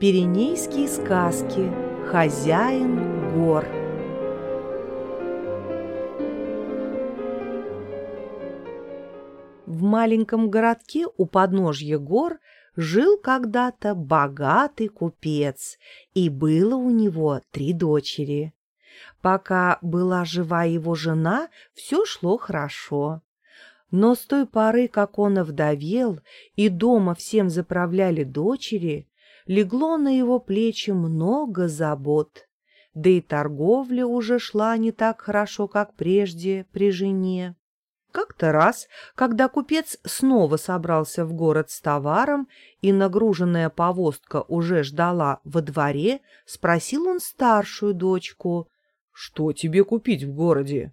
Пиренейские сказки. Хозяин гор. В маленьком городке у подножья гор жил когда-то богатый купец, и было у него три дочери. Пока была жива его жена, все шло хорошо. Но с той поры, как он овдовел, и дома всем заправляли дочери, легло на его плечи много забот. Да и торговля уже шла не так хорошо, как прежде при жене. Как-то раз, когда купец снова собрался в город с товаром и нагруженная повозка уже ждала во дворе, спросил он старшую дочку. «Что тебе купить в городе?»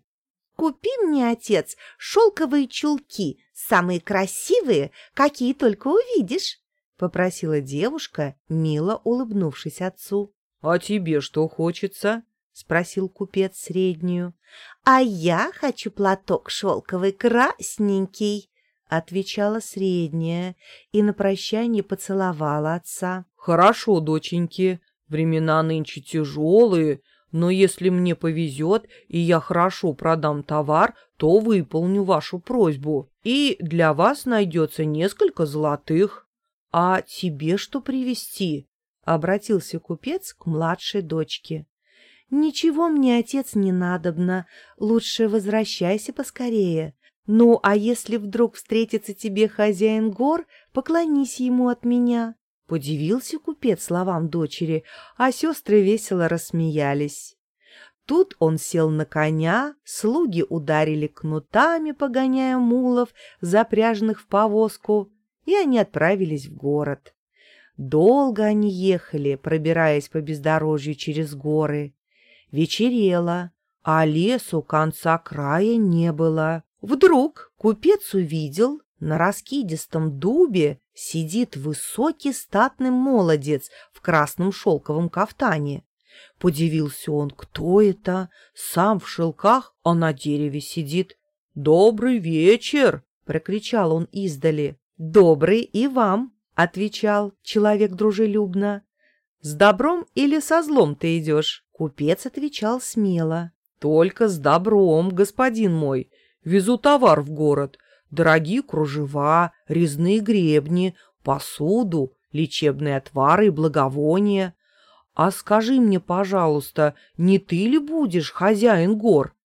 «Купи мне, отец, шелковые чулки, самые красивые, какие только увидишь». — попросила девушка, мило улыбнувшись отцу. — А тебе что хочется? — спросил купец среднюю. — А я хочу платок шелковый красненький, — отвечала средняя и на прощание поцеловала отца. — Хорошо, доченьки, времена нынче тяжелые, но если мне повезет и я хорошо продам товар, то выполню вашу просьбу, и для вас найдется несколько золотых. «А тебе что привезти?» — обратился купец к младшей дочке. «Ничего мне, отец, не надобно. Лучше возвращайся поскорее. Ну, а если вдруг встретится тебе хозяин гор, поклонись ему от меня». Подивился купец словам дочери, а сестры весело рассмеялись. Тут он сел на коня, слуги ударили кнутами, погоняя мулов, запряженных в повозку, и они отправились в город. Долго они ехали, пробираясь по бездорожью через горы. Вечерело, а лесу конца края не было. Вдруг купец увидел, на раскидистом дубе сидит высокий статный молодец в красном шелковом кафтане. Подивился он, кто это, сам в шелках, а на дереве сидит. «Добрый вечер!» — прокричал он издали. «Добрый и вам», — отвечал человек дружелюбно. «С добром или со злом ты идешь?» Купец отвечал смело. «Только с добром, господин мой. Везу товар в город. Дорогие кружева, резные гребни, посуду, лечебные отвары и благовония. А скажи мне, пожалуйста, не ты ли будешь хозяин гор?»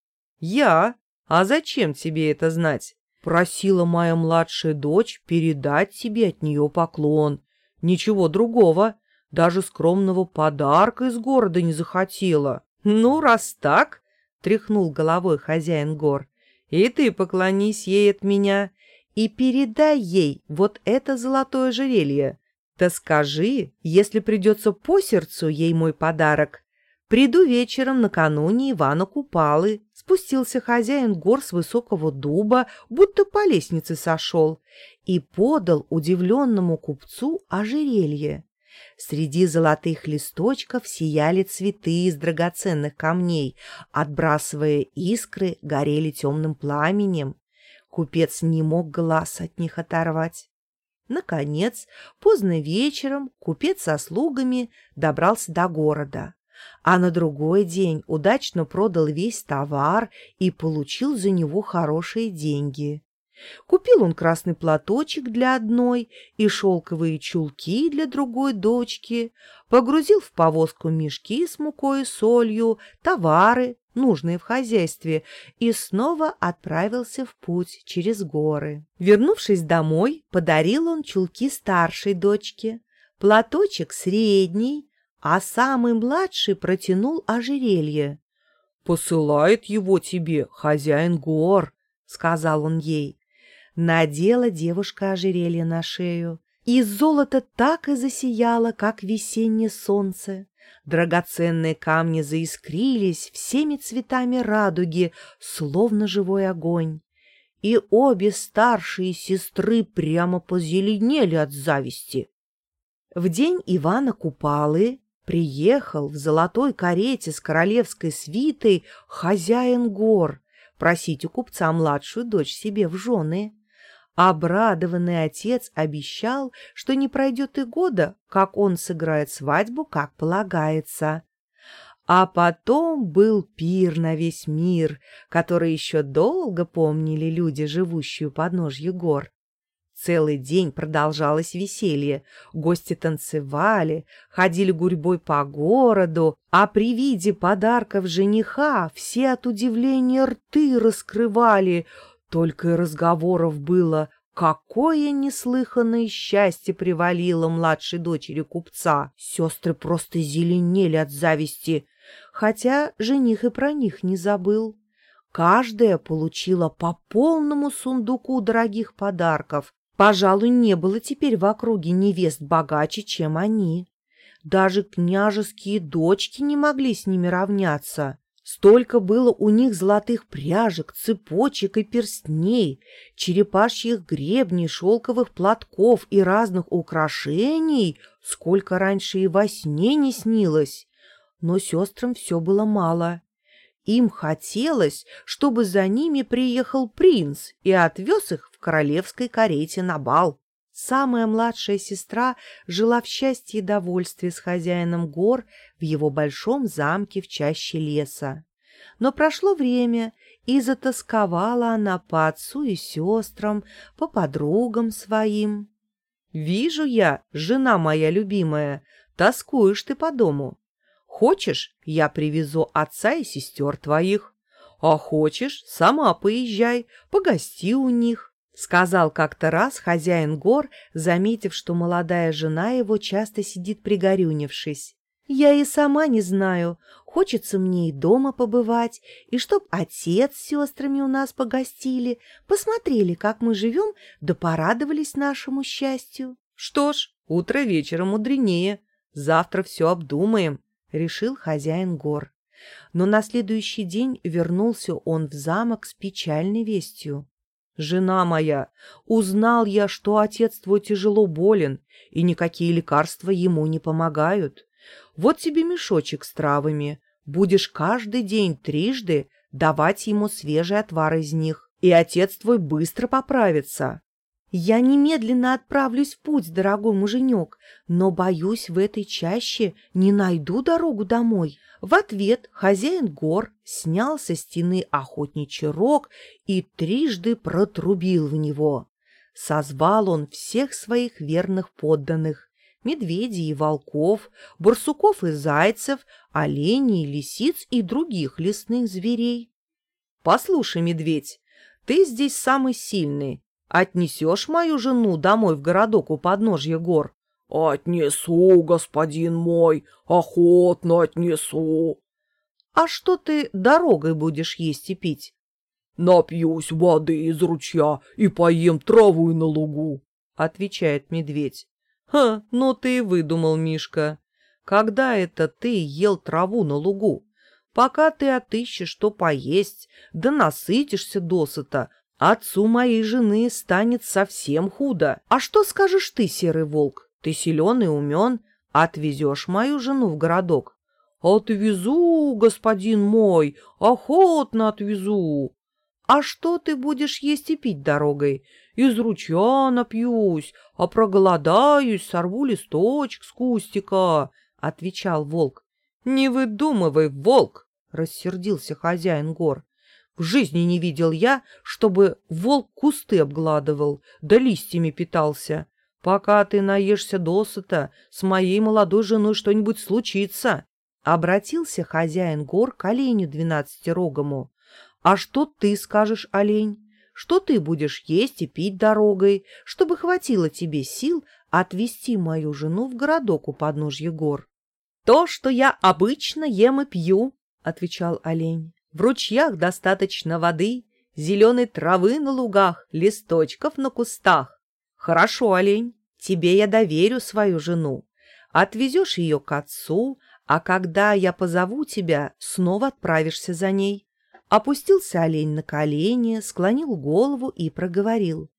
«Я? А зачем тебе это знать?» Просила моя младшая дочь передать тебе от нее поклон. Ничего другого, даже скромного подарка из города не захотела. Ну, раз так, — тряхнул головой хозяин гор, — и ты поклонись ей от меня и передай ей вот это золотое жерелье. Да скажи, если придется по сердцу ей мой подарок, приду вечером накануне Ивана Купалы, Спустился хозяин гор с высокого дуба, будто по лестнице сошел, и подал удивленному купцу ожерелье. Среди золотых листочков сияли цветы из драгоценных камней, отбрасывая искры, горели темным пламенем. Купец не мог глаз от них оторвать. Наконец, поздно вечером купец со слугами добрался до города а на другой день удачно продал весь товар и получил за него хорошие деньги. Купил он красный платочек для одной и шелковые чулки для другой дочки, погрузил в повозку мешки с мукой и солью, товары, нужные в хозяйстве, и снова отправился в путь через горы. Вернувшись домой, подарил он чулки старшей дочке, платочек средней, а самый младший протянул ожерелье. «Посылает его тебе хозяин гор», — сказал он ей. Надела девушка ожерелье на шею, и золото так и засияло, как весеннее солнце. Драгоценные камни заискрились всеми цветами радуги, словно живой огонь. И обе старшие сестры прямо позеленели от зависти. В день Ивана Купалы Приехал в золотой карете с королевской свитой хозяин гор просить у купца младшую дочь себе в жены. Обрадованный отец обещал, что не пройдет и года, как он сыграет свадьбу, как полагается. А потом был пир на весь мир, который еще долго помнили люди, живущие у подножья гор. Целый день продолжалось веселье. Гости танцевали, ходили гурьбой по городу, а при виде подарков жениха все от удивления рты раскрывали. Только и разговоров было, какое неслыханное счастье привалило младшей дочери купца. Сестры просто зеленели от зависти, хотя жених и про них не забыл. Каждая получила по полному сундуку дорогих подарков, Пожалуй, не было теперь в округе невест богаче, чем они. Даже княжеские дочки не могли с ними равняться. Столько было у них золотых пряжек, цепочек и перстней, черепашьих гребней, шелковых платков и разных украшений, сколько раньше и во сне не снилось. Но сестрам все было мало. Им хотелось, чтобы за ними приехал принц и отвез их в королевской карете на бал. Самая младшая сестра жила в счастье и довольстве с хозяином гор в его большом замке в чаще леса. Но прошло время, и затасковала она по отцу и сестрам, по подругам своим. «Вижу я, жена моя любимая, тоскуешь ты по дому. Хочешь, я привезу отца и сестер твоих, а хочешь, сама поезжай, погости у них. — сказал как-то раз хозяин гор, заметив, что молодая жена его часто сидит пригорюнившись. «Я и сама не знаю. Хочется мне и дома побывать, и чтоб отец с сестрами у нас погостили, посмотрели, как мы живем, да порадовались нашему счастью». «Что ж, утро вечера мудренее. Завтра все обдумаем», — решил хозяин гор. Но на следующий день вернулся он в замок с печальной вестью. «Жена моя, узнал я, что отец твой тяжело болен, и никакие лекарства ему не помогают. Вот тебе мешочек с травами. Будешь каждый день трижды давать ему свежий отвар из них, и отец твой быстро поправится. Я немедленно отправлюсь в путь, дорогой муженек, но, боюсь, в этой чаще не найду дорогу домой. В ответ хозяин гор снял со стены охотничий рог и трижды протрубил в него. Созвал он всех своих верных подданных, медведей и волков, барсуков и зайцев, оленей, лисиц и других лесных зверей. «Послушай, медведь, ты здесь самый сильный, Отнесешь мою жену домой в городок у подножья гор? — Отнесу, господин мой, охотно отнесу. — А что ты дорогой будешь есть и пить? — Напьюсь воды из ручья и поем травы на лугу, — отвечает медведь. — Ха, ну ты и выдумал, Мишка. Когда это ты ел траву на лугу? Пока ты отыщешь что поесть, да насытишься досыта, Отцу моей жены станет совсем худо. А что скажешь ты, серый волк? Ты силен и умен, отвезешь мою жену в городок. Отвезу, господин мой, охотно отвезу. А что ты будешь есть и пить дорогой? Из ручья напьюсь, а проголодаюсь, сорву листочек с кустика, — отвечал волк. — Не выдумывай, волк! — рассердился хозяин гор. В жизни не видел я, чтобы волк кусты обгладывал, да листьями питался. Пока ты наешься досыта, с моей молодой женой что-нибудь случится. Обратился хозяин гор к оленю двенадцатирогому. А что ты скажешь, олень? Что ты будешь есть и пить дорогой, чтобы хватило тебе сил отвезти мою жену в городок у подножья гор? — То, что я обычно ем и пью, — отвечал олень. В ручьях достаточно воды, зеленой травы на лугах, листочков на кустах. Хорошо, олень, тебе я доверю свою жену. Отвезешь ее к отцу, а когда я позову тебя, снова отправишься за ней. Опустился олень на колени, склонил голову и проговорил.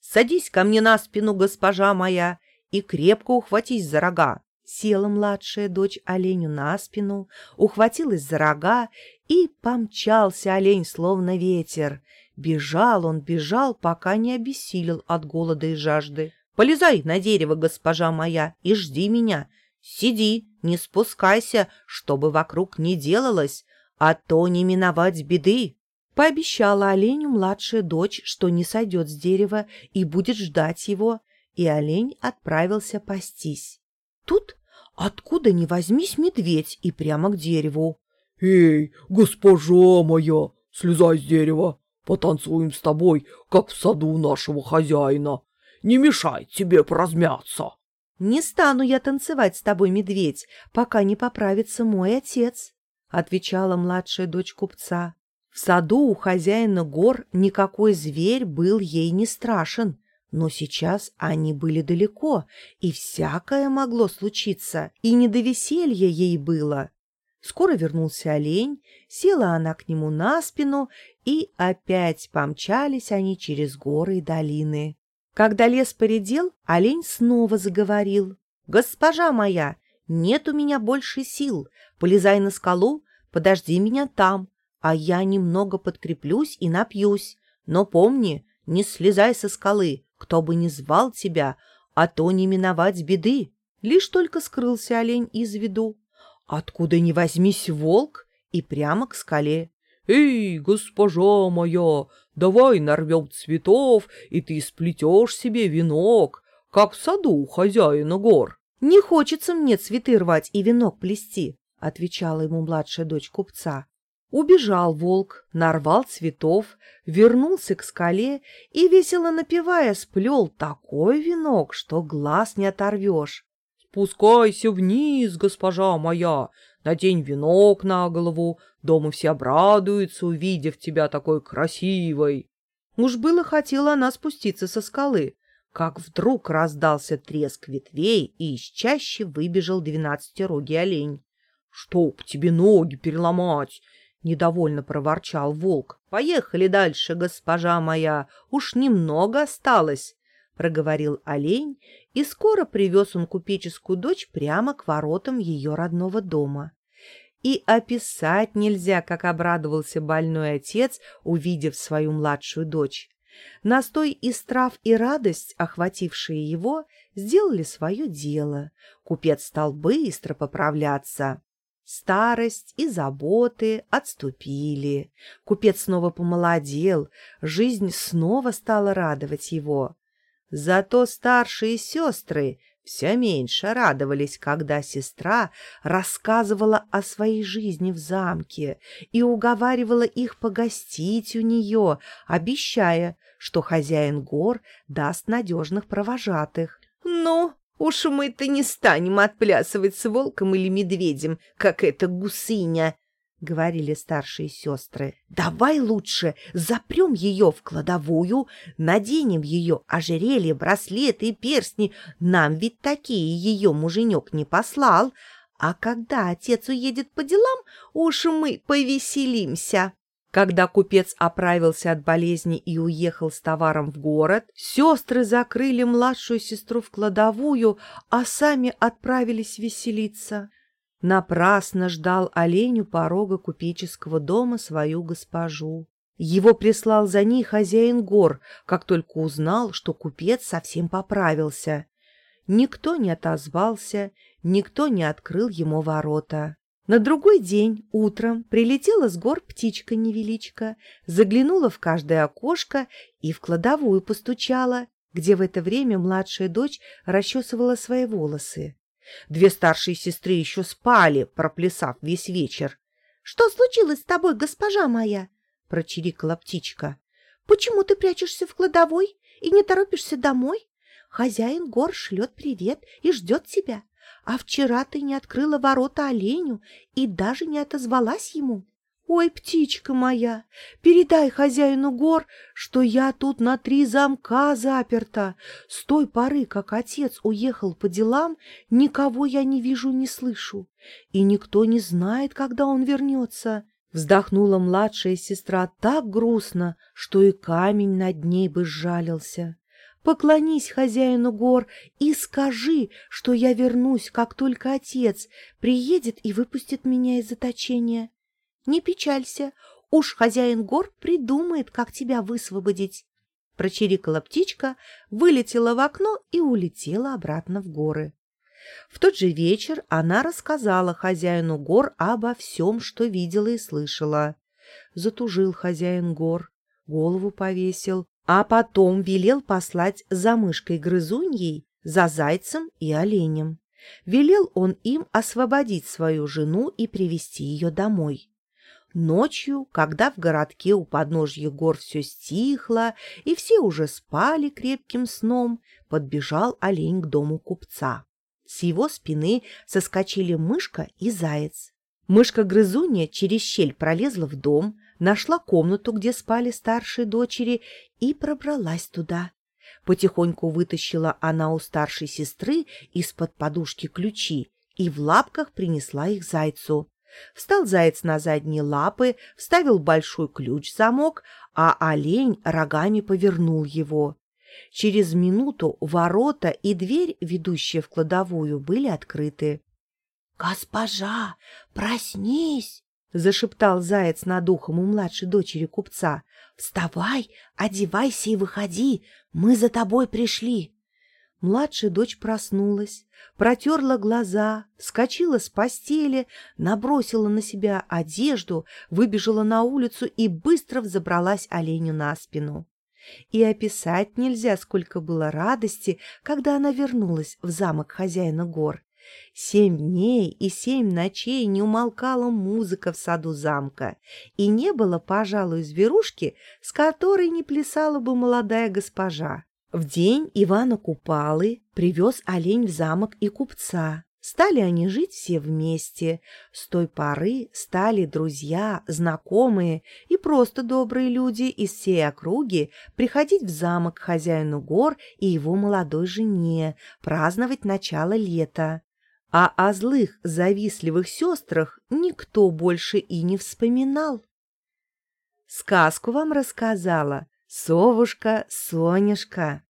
«Садись ко мне на спину, госпожа моя, и крепко ухватись за рога. Села младшая дочь оленю на спину, ухватилась за рога, и помчался олень, словно ветер. Бежал он, бежал, пока не обессилел от голода и жажды. «Полезай на дерево, госпожа моя, и жди меня. Сиди, не спускайся, чтобы вокруг не делалось, а то не миновать беды». Пообещала оленю младшая дочь, что не сойдет с дерева и будет ждать его, и олень отправился пастись. Тут откуда ни возьмись медведь и прямо к дереву. «Эй, госпожа моя, слезай с дерева, потанцуем с тобой, как в саду нашего хозяина. Не мешай тебе поразмяться». «Не стану я танцевать с тобой, медведь, пока не поправится мой отец», — отвечала младшая дочь купца. В саду у хозяина гор никакой зверь был ей не страшен, но сейчас они были далеко, и всякое могло случиться, и не до веселья ей было. Скоро вернулся олень, села она к нему на спину, и опять помчались они через горы и долины. Когда лес поредел, олень снова заговорил. «Госпожа моя, нет у меня больше сил, полезай на скалу, подожди меня там, а я немного подкреплюсь и напьюсь. Но помни, не слезай со скалы, кто бы ни звал тебя, а то не миновать беды. Лишь только скрылся олень из виду. Откуда ни возьмись волк и прямо к скале. «Эй, госпожа моя, давай нарвем цветов, и ты сплетешь себе венок, как в саду у хозяина гор». «Не хочется мне цветы рвать и венок плести», — отвечала ему младшая дочь купца. Убежал волк, нарвал цветов, вернулся к скале и, весело напевая, сплел такой венок, что глаз не оторвешь. «Спускайся вниз, госпожа моя, надень венок на голову, дома все обрадуются, увидев тебя такой красивой». Уж было хотела она спуститься со скалы, как вдруг раздался треск ветвей, и из чаще выбежал двенадцатирогий олень. «Чтоб тебе ноги переломать!» — недовольно проворчал волк. — Поехали дальше, госпожа моя, уж немного осталось, — проговорил олень, и скоро привез он купеческую дочь прямо к воротам ее родного дома. И описать нельзя, как обрадовался больной отец, увидев свою младшую дочь. Настой из трав и радость, охватившие его, сделали свое дело. Купец стал быстро поправляться. Старость и заботы отступили. Купец снова помолодел, жизнь снова стала радовать его. Зато старшие сестры все меньше радовались, когда сестра рассказывала о своей жизни в замке и уговаривала их погостить у нее, обещая, что хозяин гор даст надежных провожатых. «Ну, Уж мы-то не станем отплясывать с волком или медведем, как эта гусыня, — говорили старшие сестры. — Давай лучше запрем ее в кладовую, наденем ее ожерелье, браслеты и перстни. Нам ведь такие ее муженек не послал. А когда отец уедет по делам, уж мы повеселимся. Когда купец оправился от болезни и уехал с товаром в город, сестры закрыли младшую сестру в кладовую, а сами отправились веселиться. Напрасно ждал оленю порога купеческого дома свою госпожу. Его прислал за ней хозяин гор, как только узнал, что купец совсем поправился. Никто не отозвался, никто не открыл ему ворота. На другой день утром прилетела с гор птичка-невеличка, заглянула в каждое окошко и в кладовую постучала, где в это время младшая дочь расчесывала свои волосы. Две старшие сестры еще спали, проплясав весь вечер. — Что случилось с тобой, госпожа моя? — прочирикала птичка. — Почему ты прячешься в кладовой и не торопишься домой? Хозяин гор шлет привет и ждет тебя. А вчера ты не открыла ворота оленю и даже не отозвалась ему. Ой, птичка моя, передай хозяину гор, что я тут на три замка заперта. С той поры, как отец уехал по делам, никого я не вижу, не слышу, и никто не знает, когда он вернется. Вздохнула младшая сестра так грустно, что и камень над ней бы сжалился. Поклонись хозяину гор и скажи, что я вернусь, как только отец приедет и выпустит меня из заточения. Не печалься, Уж хозяин гор придумает, как тебя высвободить. Прочирикала птичка, вылетела в окно и улетела обратно в горы. В тот же вечер она рассказала хозяину гор обо всем, что видела и слышала. Затужил хозяин гор, голову повесил, а потом велел послать за мышкой-грызуньей, за зайцем и оленем. Велел он им освободить свою жену и привести ее домой. Ночью, когда в городке у подножья гор все стихло, и все уже спали крепким сном, подбежал олень к дому купца. С его спины соскочили мышка и заяц. Мышка-грызунья через щель пролезла в дом, нашла комнату, где спали старшие дочери, и пробралась туда. Потихоньку вытащила она у старшей сестры из-под подушки ключи и в лапках принесла их зайцу. Встал заяц на задние лапы, вставил большой ключ в замок, а олень рогами повернул его. Через минуту ворота и дверь, ведущая в кладовую, были открыты. «Госпожа, проснись!» — зашептал заяц над ухом у младшей дочери купца. «Вставай, одевайся и выходи, мы за тобой пришли!» Младшая дочь проснулась, протерла глаза, вскочила с постели, набросила на себя одежду, выбежала на улицу и быстро взобралась оленю на спину. И описать нельзя, сколько было радости, когда она вернулась в замок хозяина гор. Семь дней и семь ночей не умолкала музыка в саду замка, и не было, пожалуй, зверушки, с которой не плясала бы молодая госпожа. В день Ивана Купалы привез олень в замок и купца. Стали они жить все вместе. С той поры стали друзья, знакомые и просто добрые люди из всей округи приходить в замок хозяину гор и его молодой жене, праздновать начало лета. А о злых, завистливых сестрах никто больше и не вспоминал. Сказку вам рассказала совушка Сонюшка.